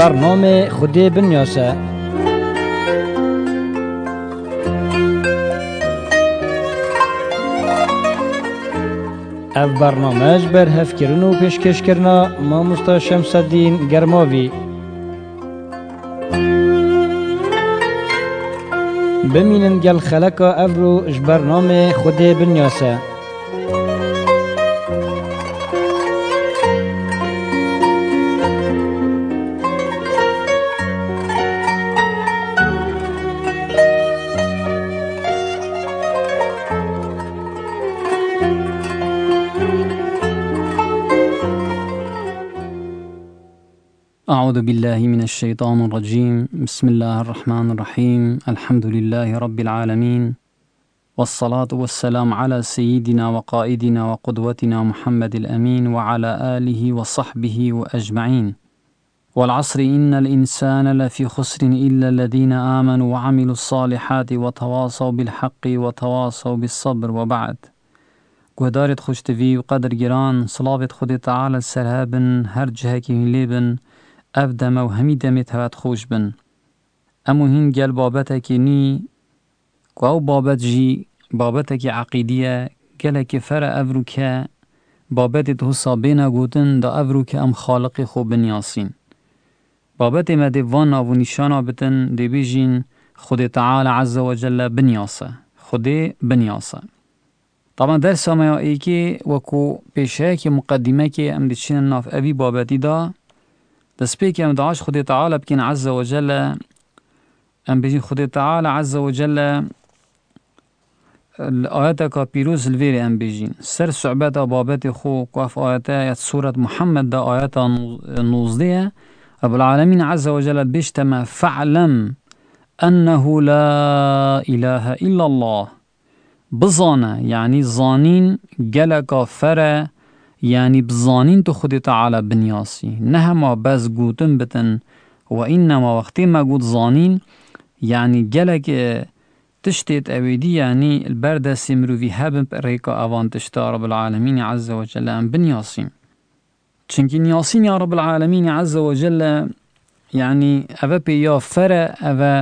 برنامه خودی بنیاسه اف برنامج بر هفکرن و پیشکش کرنا ما مستا شمس الدین گرماوی بمینن گل خلقا افرو جبرنامه خودی بنیاسه أعوذ بالله من الشيطان الرجيم بسم الله الرحمن الرحيم الحمد لله رب العالمين والصلاة والسلام على سيدنا وقائدنا وقدوتنا محمد الأمين وعلى آله وصحبه وأجمعين والعصر إن الإنسان لفي خسر إلا الذين آمنوا وعملوا الصالحات وتواصوا بالحق وتواصوا بالصبر وبعد گوهدارت خوشتوی و قدر گران صلاوت خود تعالی سرها بن هر جهکی لێ بن ئەف دەمە و هەمی دەمێت هەوات خۆش بن ئەموو هین گەل بابەتێکی نی کو بابەت ژی بابەتێکی عقیدیە گەلێکی فەرە ئەڤروکە بابەتێت هوسا بێنەگوتن دا ئەڤروکە ئەم خاڵقی خۆ بنیاسین بابەتێ مەدێ وان ناوونیشانە بتن دەبێژین خودێ تەعاالە عزەوەجللە بنیاسە خودێ بنیاسە طبعا دەرسامەیەکی وەکو پێشەیەکی مقدمەکی ئەم دچینە ناف ئەوی بابەتیدا دەستپێکی ئەم داعاش خودێ تەعاالە بکەین عزەوەجە لە ئەم بژین خودێ تەعاالە عزەوەجە لە ئاەتەکە پیرۆز لێری ئەم بێژین سەر سوعبەتە بابەتی خۆ کوف ئاەتە یا سوورەت محەممەدا ئاەتە نوزدەیە رب العالمين عز وجل بيشتما فاعلم أنه لا إله إلا الله بظانا يعني ظانين جلك فرا ینی بزانین تو خودی تەعاە بنیاسی نە هەما بەس گوتم بتن و این نەماوەختی مەگووت زانین ینی gelek tiştêt ewêdî yanî berdesî mirovî hebin rêka avan tişta Rabbilعاlemînî ezze wecelle em binyasîn. Çinkî niyasîn ya Rabbilعاlemînî ezze wecelle yanî ev pê ya fere ev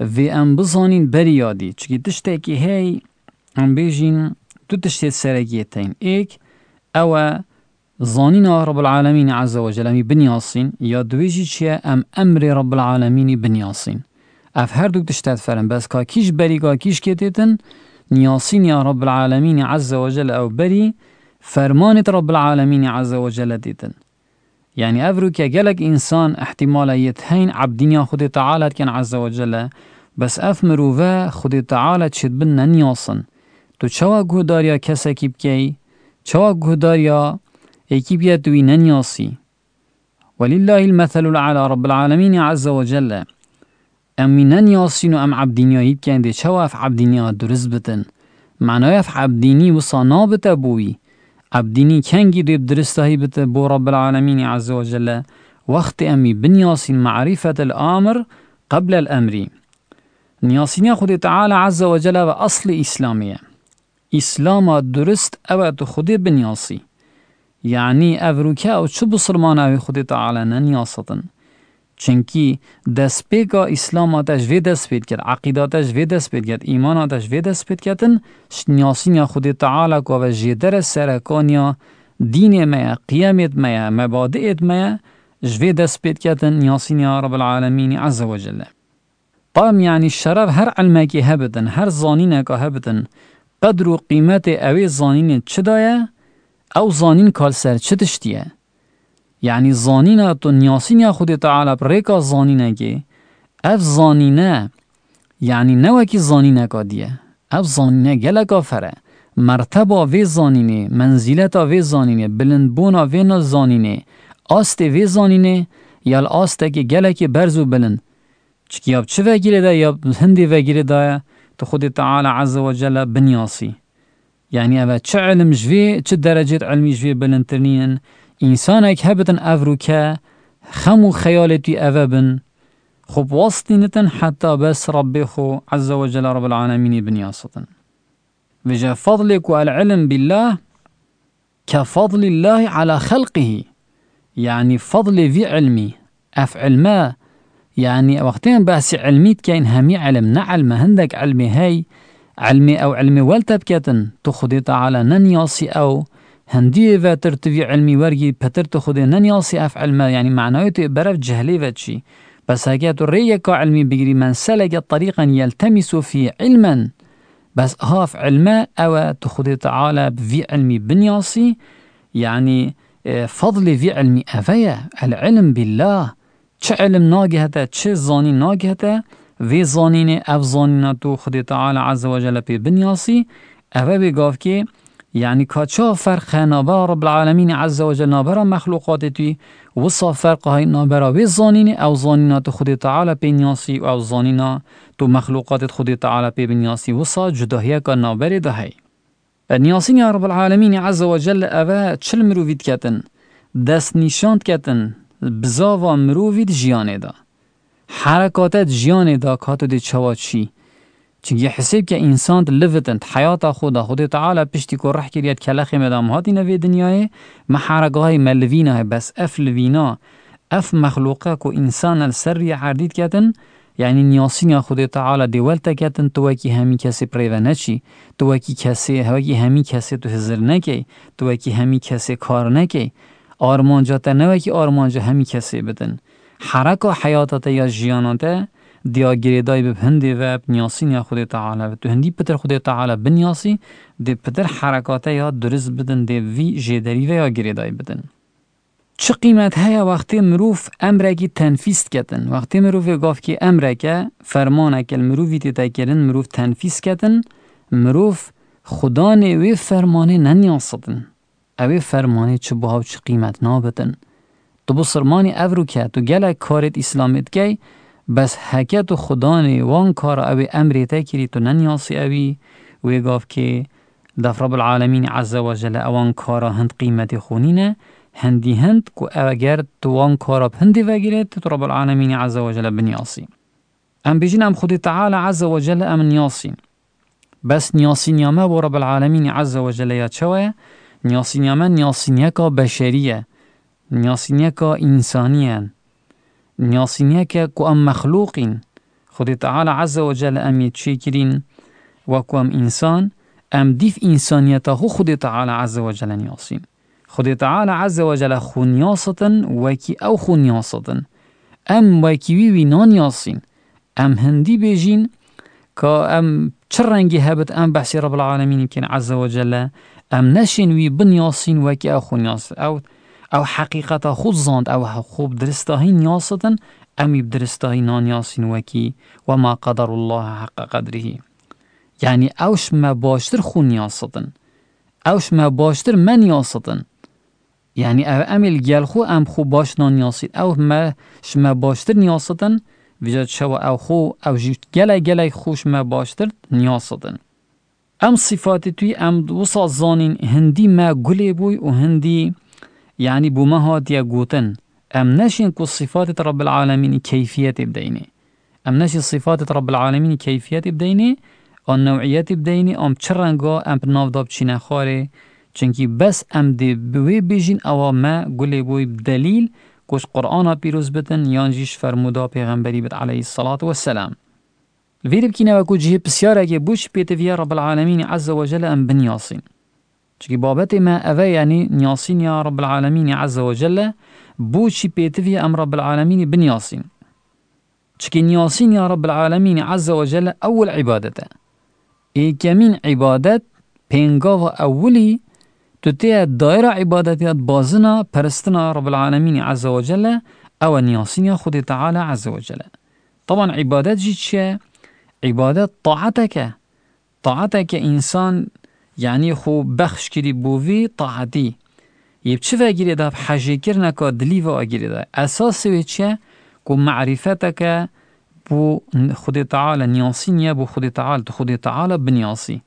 vê em bizanîn beriyadî çikî tiştekî hey em bêjîn tu tiştê serekiyeteyîn. Ek ئەوە زانینەوە ڕبلعاالەمین عزەوە جەلەمی بنیاسین یا دوێژی چییە ئەم ئەمری ڕبلعاالەمینی بنیاسین ئەف هەردوو تشتات فەرم بەسکا کیش بەریگا کیش کێتێتن نیاسین یا ڕبلعاالەمینی عزەوەجل ئەو بەری فەرمانێت ڕبلعاالەمینی عزەوەجلە دیتن یعنی ئەڤروکە گەلک ئینسان احتیمالە یەتهین عبدینیا خودی تەعاالەتکەن عزەوەجلە بەس ئەف مرۆڤە خودی تەعاالە چیت بن نە نیاسن تو چاوە گۆداریا کەسێکی بکەی çawa guhdariya êkibiya tu wî nenyasî ولله المثل الأعلى رب العالمين عز وجل ئەم مینەن یاسین و ئەم عبدینیایی بکەن دێ چاواف عبدینیا دروست بتن معنایف عبدینی وسا نابتە بووی عبدینی کەنگی دێب درستایی بتە بۆ ڕب العالمینی عزەوەجلە وەختی ئەمی بنیاسین معریفەت الامر قبل الأمری نیاسینیا خودی تعاالە عزەوەجلە بە ئەسلی ئیسلامیە ئیسلاما درست ئەوە تو خودێ بنیاسی یعنی ئەڤروکە ئەو چ بسلماناوی خودێ تەعاە نەنیاستن چونکی دەستپێکا ئیسلاماتەش وێ دەستپێت کرد عقیداتەش وێ دەستپێت کرد ئیماناتەش وێ دەستپێتکەتن شنیاسینیا خودێ تەعاە کووە ژێدەرە سەرەکانیا دینێ مەیە قیامێت مەیە مەبادئێت مەیە ژێ دەستپێتکەتن نیاسینیا ڕبلعاالەمینی عزەوەجلە بام یعنی شەرەف هەر ئەلمەکی هەبتن هەر زانینەکە هەبتن قدر و قیمەتێ ئەوێ زانینێ چدایە ئەو زانین کارسەر چ تشتیە یعنی زانینە تۆ نیاسینیا خودێ تەعاالە ڕێکا زانینەگێ ئەف زانینە یعنی نەوەکی زانینەکە دیە ئەف زانینە گەلەکە فەرە مرتبە وێ زانینێ منزیلەتا وێ زانینێ بلندبوونا وێنە زانینێ ئاستێ وێ زانینێ یال ئاستێکی گەلێکی بەرز و بلند چکیاب چ vegirێدا یا هەندی vegirێدایە تە خودی تەعاالە عزەوەجەلە بنیاسی یعنی ئەوە چ علم ژێ چ دەرەجێت ئەلمی ژێ بلندتر نیەن ئینسانێک هەبتن ئەڤروکە خەم و خەیاڵێتی ئەوە بن خۆبواستینتن حتا بەس ڕبێ خۆ عزەوەجلە ڕبلعاانەمینی بنیاستن وجە فضلێک و العلم بالله کە فضلی الله على خەلقه یعنی فضلی وی علمی ئەف علمە یعنی ئەوەختەیان باسی علمیت کەین هەمی علم نەعلمە هەندێک علمی هەی علمی ئەو علمی وەلتە بکەتن تو خودی تەعاالە نەنیاسی ئەو هەندیێ ترتوی علمی وەرگی پەتر تو خودێ نەنیاسی ئەف علمە ینی معناوی توی بەرەف جهلیڤە چی بەساگات و ڕێیەکە علمی بگیری من سەلەگە طریقن یلتەمی سوفی علمەن بەس هاف علمە ئەوە تو خودی تەعاالە بڤ علمی بنیاسی یعنی فضلی ڤ علمی ئەڤەیە العلم بالله چه علم ناگهته چه زانی ناگهته وی زانینه اف زانینه تو خدای تعالی عز و جل پی بنیاسی اوه بگاف که یعنی کاچا فرق نابا رب العالمین عز و جل نابرا مخلوقات توی وصا فرق های نابرا وی زانینه او زانینه تو خدای تعالی پی نیاسی او زانینه تو مخلوقات خدای تعالی پی بنیاسی وصا جداهیه که نابری دهی نیاسین رب العالمین عز و جل اوه چل مرووید کتن دست نیشاند کتن bizava mirovî di jiyanê da. Herekate jiyanê da kat û dê çawa çî. Çigiye hesêb ke insan livitin heyata xwe da Xdê teala piştî ku reh kiriye kelexê me da hatîne vê dinyayê me heregahê me livîna he bes ef livîna ef mexluqa ku insan el serriye herdît ketin, یعنی نیاسینیا خودی تعالا دیوال تکتن تو وکی همی کسی پریوه نچی تو وکی کسی هوکی همی کسی تو هزر نکی تو وکی همی کسی کار نکی ئارمانجاتە نەوەکی ئارمانجە هەمی کەسێ بدن حرەک و حیاتەتە یا ژیاناتە دیاگرێدای بب هەندێ وە بنیاسین یا خودێ تەعاالە تو هەندی پتر خودێ تەعاالە بنیاسی دێ پتر حرەکاتە یا درست بدن دێوی ژێدەریوە یا گرێدای بدن. چ قیمەت هەیە وەختێ مرۆڤ ئەمرێکی تەنفیستکەتن وەختێ مرۆڤێ گافکی ئەمرەکە فەرمانەکە مرۆڤی تێتاکردن مرۆڤ تەنفیسکەتن مرۆڤ خودانێ وێ فەرمانێ نەنیاسەدن ئەوێ فەرمانی چ بۆ هاوچ قیمەت نابەتن تو بۆ سرمانی ئەڤروکات و گەلێک کارێت ئیسلامێتگەی بەس هەکەت و خوددانی وان کار ئەوێ ئەمرێتە کری تو نەنیاسی ئەوی وێگاافکێ دەفرە بالعاالمینی عزەوەژە لە ئەوان کارە هەند قیمەتی خونینە هەندی هەند و ئەوەگەر توان کارە هەندی وەگرێت تڕە بالعاالمینی عزەوەژە لە بنیاسی ئەم بژین ئەم خودی تەعاالە عزەوەژە لە ئەم نیاسین بەس نیاسینیامە بۆ ڕە بالعاالمینی عزەوەژە لە یا چەوەیە نیاسینیامە نیاسینیەکە بەشەریە نیاسینیەکە ئینسانیان نیاسینیەکە کو ئەم مەخلووقین خودی تەعاال عەزەوەجە لە ئەمی چێکرین وەکو ئەم ئینسان ئەم دیف ئینسانیەتە هو خودی تەعاال عەزەوەجە لە نیاسین خودی تەعاال عەزەوەجە لە خونیاستن وەکی ئەو خونیاستن ئەم وەکیویوی نانیاسین ئەم هەندی بێژین کە ئەم چ ڕەنگی هەبت ئەم بەسی ڕەبڵعاالەمینی کن عەزەوەجە لە ئەم نەشینوی بنیاسین وەکی ئەو خونیاس ئەوت ئەو حەقیقەتە خود زاند ئەو حقوب درستاهی نیاستن ئەمی درستاهی نانیاسین وەکی وەما قەدەر الله حەق قەدرهی یعنی ئەو شمە باشتر خونیاستن ئەو شمە باشتر مەنیاستن یعنی ئەو ئەمیل گەلخۆ ئەم خو باش نانیاسیت ئەو مە شمە باشتر نیاستن ویژە شەوە ئەو خۆ ئەو ژیت گەلای گەلای خوشمە باشتر نیاستن ئەم سیفاتی توی ئەم وسا زانین هەندی ما گولێ بووی و هەندی یعنی بوومە هاتیە گوتن ئەم نەشین کو سیفاتت رب العالمینی کەفیەتی بدەینێ ئەم نەشی سیفاتت رب العالمینی کەفیەتی بدەینێ ئەو نەوعەتی بدەینی ئەم چ ڕەنگۆ ئەم ناودا بچینە خۆرێ چونکی بەس ئەم دێ بوێ بێژین ئەوە مە گولێ بووی دەلیل کوش قورآنا پیرۆز بتن یانجیش فەرمودا پێغەمبەری بت عليهەی سەڵات وەسەلام Vê bikînewekû cihê pisyareke bûş pêtiviye rebelعاالمین عزەوەجە لە ئەم بنیاسین. چکی بابەتێ me ئەvە ینی نیاسینیا ڕبلعاالمینی عزەوەجە لە بۆچی پێتوی ئەم ڕبلعاالمینی بنیاسین. چکی نیاسینیا ڕبلعاالمینی عزەوەجە لە ئەول عیباەتە. ئێکەمین عیباەت پێنگاوە ئەولی تو تەیە دایرە عیباەتیات بازنە پەرستنا ڕبلعاالمینی عزەوەجە لە ئەوە نیاسینیا خودی تەعاالە عزەوەجە لە. طبعا عیباەت جی چیە؟ عیبادەت تاعاتەکە تاعاتەکە ئینسان یعنی خو بەخشکری بووی تاعاتی یب چی vegirêda hejêkirneka dilî ve agirêda esasê wê çi ye ku merîfeteke بۆ خودێ تەعاالە نیاسی نییە بۆ خودی تەعاال تو خودی تەعاالە بنیاسی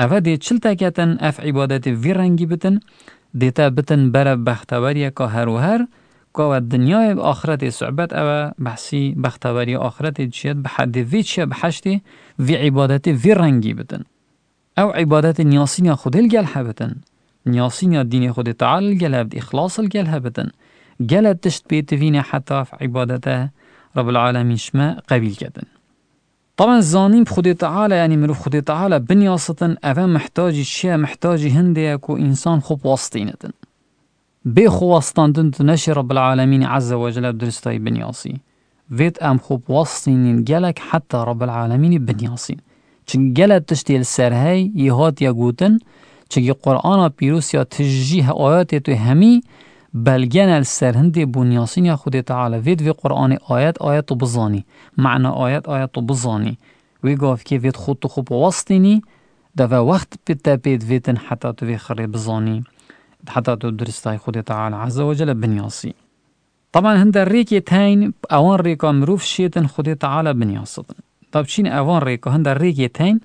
ئەvە دێ چل تەکەتن ئەف عیبادەتی ڤ ڕەنگی بتن دێتە بتن بەرە بەختەوەریەکە هەروهر بکەوە دنیای آخرەتی سوعبەت ئەوە بەسی بەختەوەری آخرەتی چێت بە حەدیوی چە بەحشتی وی عیبادەتی وی ڕەنگی بتن ئەو عیبادەتی نیاسینیا خودل گەل هەبتن نیاسینیا دینی خودی تعال گەلب ئیخلاصل گەل هەبتن گەلە تشت پێتوینە حتاف عیبادەتە رب العالمیشمە قەویلکەدن طبعا زانیم خودی تعالى يعني مرو خودی تعالى بنیاستن ئەوە محتاجی چیە محتاجی هەندێک و ئینسان خۆ واستینەتن بێخواستاندن نەشی ڕەبلعاالەمین عزەوەجلە درستای بنیاسی vêt em xûb wastînîn gelek heta rebelعاالەمینی binyasîn Çin gelek tiştê serhey yê hatiye gotin çekî Qur'ana pîrosiya tijî ayetê tu hemî belgen el serhindê bunyasîn ya xudê teala vêt vê Qur'anê ayet ayet tu bizanî meعna ayet ayet tu bizanî wê gavkê vêt xû tu xûb wastînî deve wext pê te pêd vêtin heta tu vê xirê bizanî حتا تۆ درستای خودێتەعاال عزەوەجە لە بنیاسی طبعاان هەندە ڕێکی تاین ئەوان ڕێکا مرۆڤ شێتن خودێتەعاالە بنیاسدن تا بچین ئەوان ڕێکە هەندە ڕێکی تاین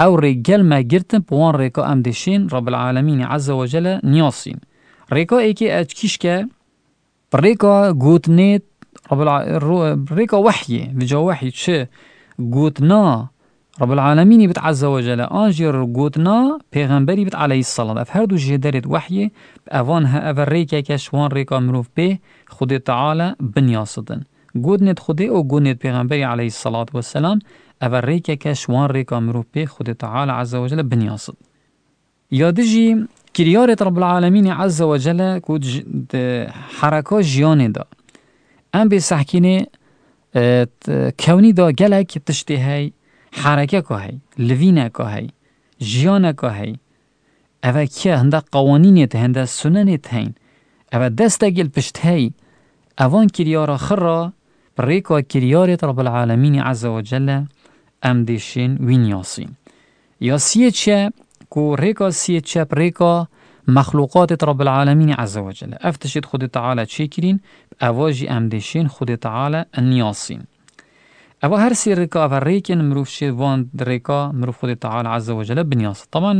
ئەو ڕێگەلمە گرتن پوان ڕێکە ئەم دێشین ڕەبلعاالەمینی عزەوەجە لە نیاسین ڕێکۆ ئێکی ئەچکیشکە ڕێکە گوتنێت ڕێکە وەحیێ بجا وەحی چه گوتنا رب العالمینی بت عزەوەجە لە ئاژێر گوتنا پێغەمبەری بت عليهەی سەڵات ئەف هەردوو ژێ دەرێت وحیێ ئەوان هە ئەە ڕێکێکە شوان ڕێکا مرۆڤ پێ خودێ تەعاە بنیاسدن گوتنێت خودێ ئەو گونێت پێغمبەری عليهەی سەڵات وسلام ئەە ڕێکێکە شوان ڕێکا مرۆڤ پێ خودێ تەعاە عزەوەجە لە بنیاسد یا دژی کریارێت رب العالمینی عزەوەجە لە حرەکە ژیانێدا ئەم بێ سەحکینێ کەونیدا گەلێک تشتی هەی حرەکە هەی لڤینەکە هەی ژیانەکە هەی ئەوە کیە هەندە قوانینێت هەندە سونەنێت هەین ئەوە دەستەگەل پشت هەی ئەوان کریارە خڕا بڕێکەوە کریارێت ڕبلعاالەمینی عزەوەجللە ئەم دێشین وینیاسین یاسیە چە و ڕێکا سیە چەپ ڕێکا مەخلوقاتت ڕبلعاالەمینی عزەوەجللە ئەفتشێت خودی تەعاالە چێکرین ئەواژی ئەم دێشین خودی تەعاالە ئەنیاسین ئەوە هەرسی ڕێکاڤڕێکن مرۆڤ شێوان درێکا مرۆڤ خودی تەعاال عزەوەجلە بنیاس تەمان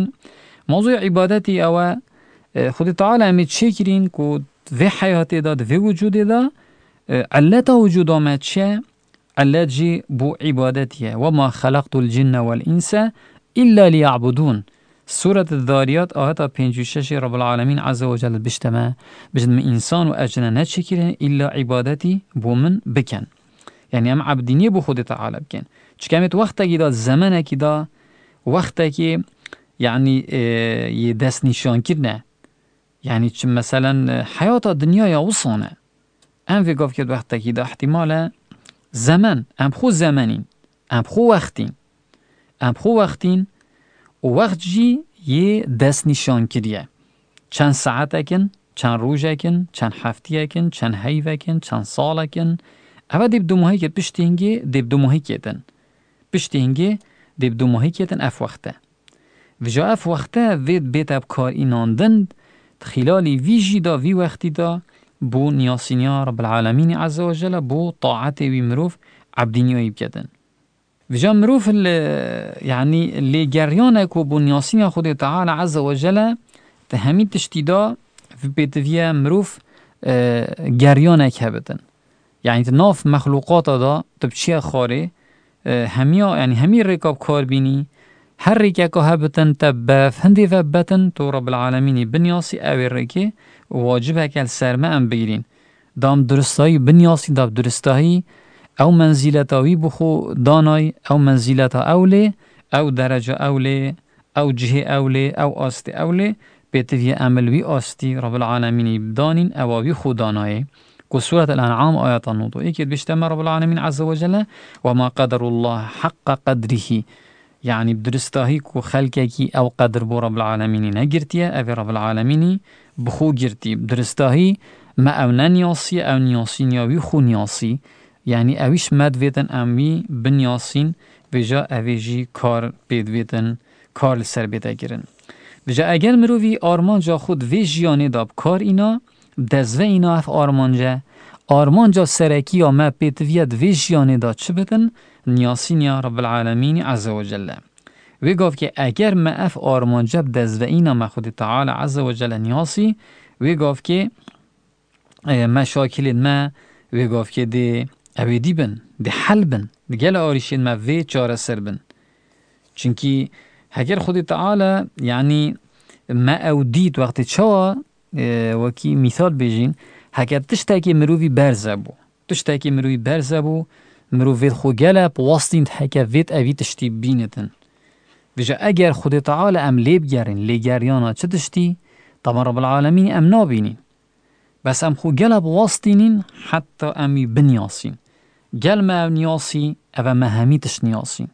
مۆزوی عیباەتی ئەوە خودی تەعاال ئەمێ چێکرین و vê heyatê da divê wicudê da eleta wicuda me çi elet jî bû îbadet ye ve ma xelaqtul cinne wel înse illa li yabudûn Suret dariyat aheta 56 Rabbul alemin azze ve celle bişteme bijin me insan û ecine neçekirin illa ibadetî bû min bikin. یعنی ئەم عبدینیە بۆ خودی تەعاالە بکەن چکامێت وەختێکیدا زەمەێکیدا وەختێکی یعنی دەست نیشانکردە یعنی چ مەسەەن حیاتە دنیاە وسانە ئەم فێ گفت کرد وەختێکیدا احتیمالە زەمەن ئەم خۆ زەمەنین ئەم خۆ وەختین ئەم خۆ وەختین و وەختجی یێ دەست نیشانکردە چەند سعاتەکن چەند ڕۆژێکن چەند هەفتیەکن چەند هەیڤەکن چەند ساڵەکن ئەوە دیب دومهیکێت پشتینگی دیب دومهیکێتن پشتینگی دیب دومهیکێتن ئەف وەختە Vija ev wexte vê bêtev karînandin xilalî vî jî da vî wextî da bû niyasîniya bilelemînî ezawajele bû taetê wî mirov ebdîniyoyî biketin. Vija mirov yanî lêgeryanek ku bû niyasîniya Xdê teala ezawajele te hemî tiştî da bêtiviye mirov geryanek hebitin. یعنی ناف مەخلوقاتە دا tu بچیە خۆێ هەمیا ینی هەمی ڕێکاب کار بینی هەر ڕێکێکە هەبتن تە بەف هەندێ بە بەتن تۆ ڕەبلعاالەمینی بنیاسی ئەوێ ڕێکێ واجبەکەل سەرمە ئەم بگیرین دام درستایی بنیاسی داب درستایی ئەو منزیلەتەوی بخۆ دانای ئەو منزیلەتە ئەو لێ ئەو دەرەجە ئەو لێ ئەو جهێ ئەو لێ ئەو ئاستی ئەو لێ پێتویە ئەملوی ئاستی ڕەبلعاالەمینی بدانین ئەواوی خوددانایە وسورة الأنعام آية النوض إيكيد بيشتم رب العالمين عز وجل وما قدر الله حق قدره يعني بدرستاهيك وخلقك أو قدر بو رب العالمين نجرتيا أبي رب العالمين بخو جرتي بدرستاهي ما أو نياسي أو نياسين يا خو نياسي يعني أويش مدفيتن أمي بنياسين بجا أويجي كار بيدفيتن کار لسر بده گیرن بجا اگر مروی آرمان جا خود وی جیانه داب کار اینا دەزوەی ناف ئارمانجە، ئارمانجا سەرەکی یا مە پێتویە دوێ ژیانێدا چ بکن نیاسینیا ڕبلعاالەمینی عزەوەجللە. وێ گفتکە ئەگەر مە ئەف ئارمانجە دەزوەئینە مەخودی تەعاالە عزەوەجللە نیاسی وێ گفتکێ مە شاکلێن مە وێ گفتکێ دێ ئەوێ دی بن دێ حەل بن دگەل ئاریشێن مە وێ چارە سەر بن. چونکی هەگەر خودی تەعاالە یعنی مە ئەو دیت وەختی چاوە وەکی میثال بێژین هەکە تشتێکی مرۆڤی بەرزە بوو تشتێکی مرۆوی بەرزە بوو مرۆڤێت خۆگەلە پڵاستین هەکە بێت ئەوی تشتی بینتن بژە ئەگەر خودێتەعا لە ئەم لێبگەرن لێگەریانە چ تشتی تەمەڕە بەعاالەمین ئەم نابینین بەس ئەم خو گەلە بڵاستینین حتا ئەمی بنیاسین گەلمە ئەو نیاسی ئەوە مە هەمی تشت نیاسین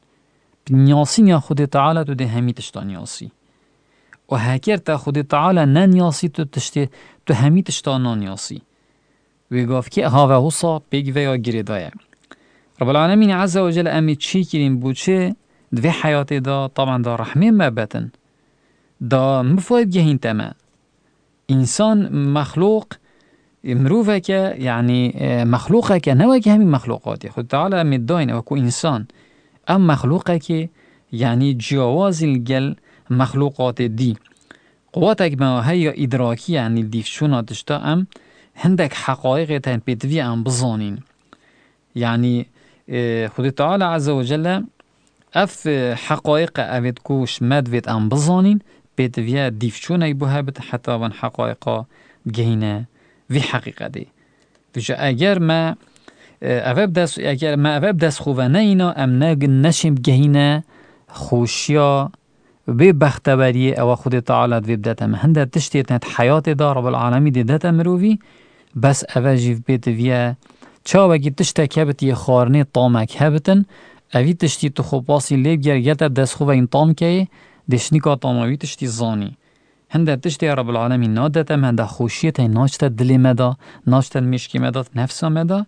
بنیاسین یا خودێتەعاالە و دێ هەمی تشتانیاسی و هەکرتە خودی تعاالە نەنیاسی تو تشتێ تو هەمی تشتا نانیاسی وێگاافکی هاە هوسا پێگیڤەیە گرێدایە ڕبلانەمین عزەوەجل ئەمی چی کرین بچێ دوێ حیاتێدا تاواندا ڕحمێ مەبەتن دا مفۆیت گەهین تەمە ئینسان مەخلوق مرۆڤێکە یعنی مەخلوقەکە نەوەک هەمی مەخلوقاتی خودتەعاالە ئەمی داینەوەکو ئینسان ئەم مەخلوقەکێ یعنی جیاوازی گەل مەخلووقاتێ دی قواتێک مەوەهەیە یا ئیدراکییاننی دیفچوونە تشتا ئەم هەندێک حەقایقێ تەن پێتوی ئەم بزانین یعنی خودی تاالە عزەوەجلە ئەف حەقایقە ئەوێت کوش مەدوێت ئەم بزانین پێتویە دیفچوونەی بۆ هەبت حتاوان حەقایقا گەینە وی حەقیقەدی دژە ئەگەر مە ئەە ئەگەر مە ئەە دەستخوڤەنەینە ئەم نەگن نەشیم گەینە خۆشیە بێ بەختەوەریە ئەوە خودێت تاالات وێ بدەتەمە هەندە تشتێت نەت حیاتێدا ڕبلعاالمی دێدەتە مرۆڤ بەس ئەوە ژیف بێتە چاوەکی تشتێکە بتیە خواردنێ تامێک هەبتن ئەوی تشتی توخۆپاسی لێ گەرگێتە دەستخۆڤین تامکەیە دشتنیکا تاماوی تشتی زانی هەندە تشتی ڕبلعاالمی نادەتەم هەندە خۆشیەتە ناچتە دلێمەدا ناچتەن مشکیمەدات نەفسەمەدا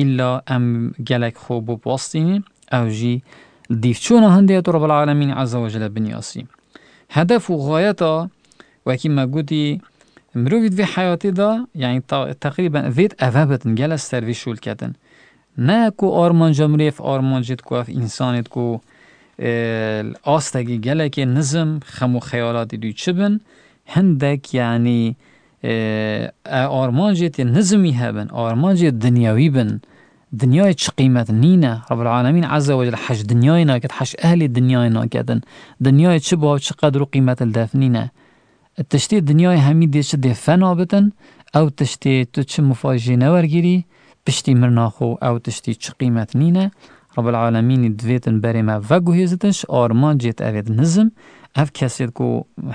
ئللا ئەم گەلێک خۆ بۆ پاستینی ئەو ژی دیفچۆنە هەندێت و ڕبڵعاالەمین ئازەوەژە لە بنیاسی هەدەف و غۆیەتە وەکی مەگوتی مرۆڤ دوێ حیاتیدا یعنی تقریبا vێت ئەە بتن گەلە سەروی شولکەتن نەکو ئۆرمۆنجە مرێف ئۆرمۆنجیت کوف ئینسانیت و ئاستەگی گەلێکی نزم خەم و خەیاڵاتی دوی چ بن هەندێک ینی ئۆرمۆنجێتی نزمی هەبن ئۆرمۆنجێت دنیاوی بن دنیای چ قیمەت نینە ڕبرعاالمین عزەوەجل حەش دنیای ناکرد حەش ئەهلی دنیای ناکردن دنیای چ بۆ چ قەدر و قیمەت دەفنینە تشتی دنیای هەمی دێچ دێفەنا بتن ئەو تشتێ تو چ مفاژێ نەوەرگیری پشتی مرناخۆ ئەو تشتی چ قیمەت نینە ڕبلعاالمینی دوێتن بەرێمە ڤەگوهێزتش ئارمان جێت ئەوێت نزم ئەف کەسێت و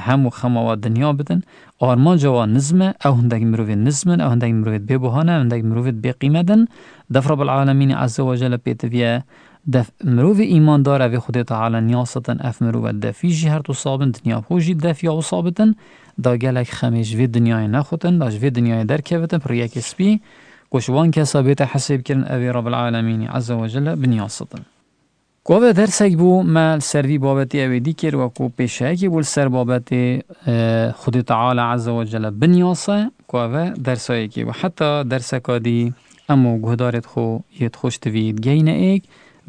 هەموو خەمەوە دنیا بدن ئارمانجەوە نزمە ئەو هەندێکی مرۆڤێت نزمن ئەو هەندێک مرۆێت بێبهانە هەندێک مرۆڤێت بێقیمەدن دەفرە بەعاالمینی ئازەوەژە لە پێتەویە مرۆڤ ئیماندارە بێ خودێتە حالەنیاستن ئەف مرۆڤەت دەفیژی هەرتو سابن دنیا خۆژی دەفیا و سابتن داگەلێک خەمێژێ دنیای نەخوتن داژێ دنیای دەرکەوێتە پرەکی سپی گۆشوان کەسە بێتە حەسێبکردن ئەوێ ڕەبلعاالمینی ئازەوەژە لە بنیاستن. گۆبە دەرسێک بوو مە سەروی بابەتی ئەوێ دیکر وەکو پێشەیەکی بول سەر بابەتێ خودی تەعاالە عزەوەجە لە بنیاسە کوێ دەرسایەکی و حتا دەرسەکدی ئەم و گوهدارێت خۆ یەت خۆشتوید گەینە ئێک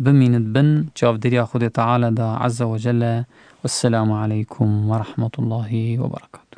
بمینت بن چاودریا خودی تەعاالەدا عزەوەجە لە والسلام عليكم ورحمة الله وبركاته.